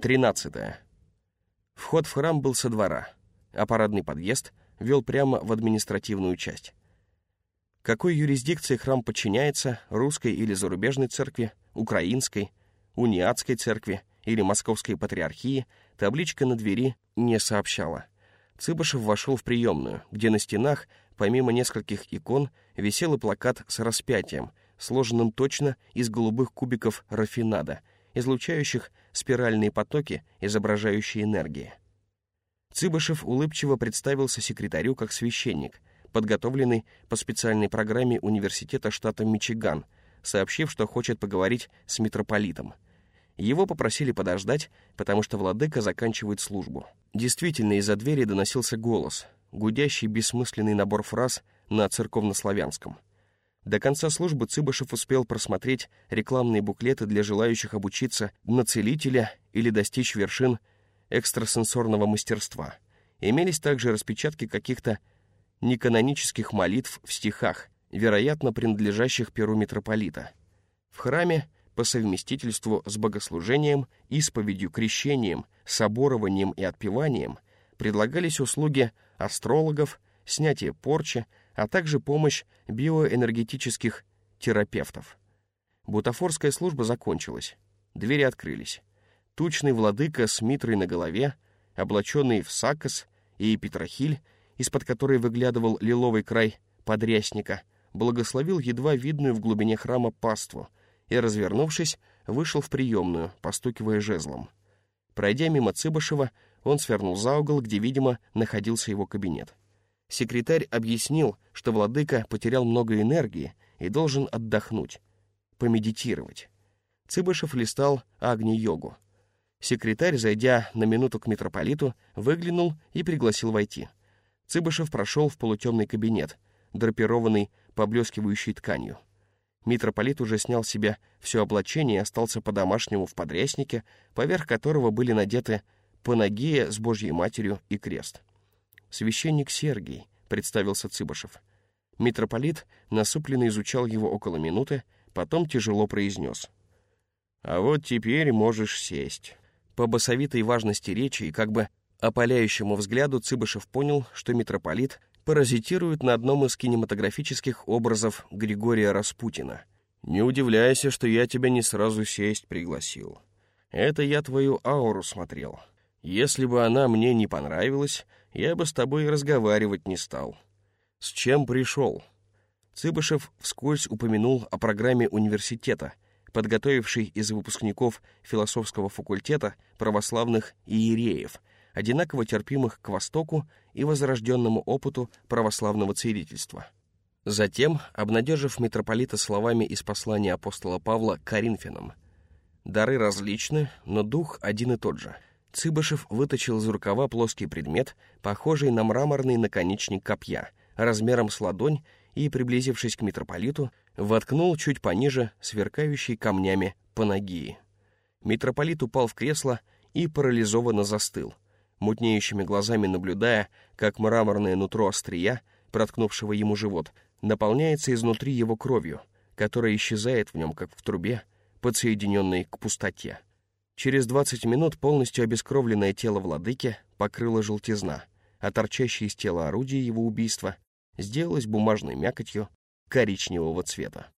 13. Вход в храм был со двора, а парадный подъезд вел прямо в административную часть. Какой юрисдикции храм подчиняется, русской или зарубежной церкви, украинской, униатской церкви или московской патриархии, табличка на двери не сообщала. Цыбышев вошел в приемную, где на стенах, помимо нескольких икон, висел и плакат с распятием, сложенным точно из голубых кубиков рафинада, излучающих спиральные потоки, изображающие энергии. Цыбышев улыбчиво представился секретарю как священник, подготовленный по специальной программе Университета штата Мичиган, сообщив, что хочет поговорить с митрополитом. Его попросили подождать, потому что владыка заканчивает службу. Действительно, из-за двери доносился голос, гудящий бессмысленный набор фраз на церковнославянском. До конца службы Цыбышев успел просмотреть рекламные буклеты для желающих обучиться на целителя или достичь вершин экстрасенсорного мастерства. Имелись также распечатки каких-то неканонических молитв в стихах, вероятно, принадлежащих перу митрополита. В храме по совместительству с богослужением, исповедью, крещением, соборованием и отпеванием предлагались услуги астрологов, снятие порчи, а также помощь биоэнергетических терапевтов. Бутафорская служба закончилась. Двери открылись. Тучный владыка с митрой на голове, облаченный в сакос и петрохиль, из-под которой выглядывал лиловый край подрясника, благословил едва видную в глубине храма паству и, развернувшись, вышел в приемную, постукивая жезлом. Пройдя мимо Цыбышева, он свернул за угол, где, видимо, находился его кабинет. Секретарь объяснил, что владыка потерял много энергии и должен отдохнуть, помедитировать. Цыбышев листал Агни-йогу. Секретарь, зайдя на минуту к митрополиту, выглянул и пригласил войти. Цыбышев прошел в полутемный кабинет, драпированный поблескивающей тканью. Митрополит уже снял с себя все облачение и остался по-домашнему в подряснике, поверх которого были надеты Панагия с Божьей Матерью и крест. «Священник Сергий», — представился Цыбышев. Митрополит насупленно изучал его около минуты, потом тяжело произнес. «А вот теперь можешь сесть». По басовитой важности речи и как бы опаляющему взгляду Цыбышев понял, что митрополит паразитирует на одном из кинематографических образов Григория Распутина. «Не удивляйся, что я тебя не сразу сесть пригласил. Это я твою ауру смотрел. Если бы она мне не понравилась, я бы с тобой разговаривать не стал. С чем пришел?» Цыбышев вскользь упомянул о программе университета — подготовивший из выпускников философского факультета православных иереев, одинаково терпимых к Востоку и возрожденному опыту православного целительства. Затем, обнадежив митрополита словами из послания апостола Павла Коринфянам, «Дары различны, но дух один и тот же». Цыбышев вытащил из рукава плоский предмет, похожий на мраморный наконечник копья, размером с ладонь, и, приблизившись к митрополиту, воткнул чуть пониже сверкающий камнями панагии. Митрополит упал в кресло и парализованно застыл, мутнеющими глазами наблюдая, как мраморное нутро острия, проткнувшего ему живот, наполняется изнутри его кровью, которая исчезает в нем, как в трубе, подсоединенной к пустоте. Через 20 минут полностью обескровленное тело владыки покрыло желтизна, а торчащее из тела орудие его убийства сделалось бумажной мякотью коричневого цвета.